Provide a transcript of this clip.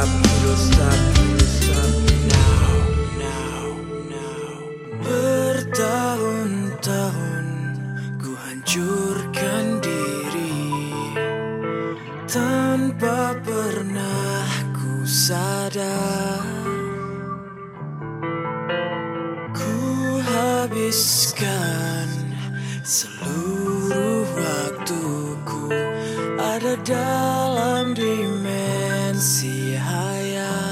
stop, you'll stop, you'll stop now. Bertahun-tahun ku hancurkan diri tanpa pernah ku sadar. Ku habiskan seluruh waktuku ada dalam demand. and see higher.